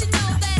you know that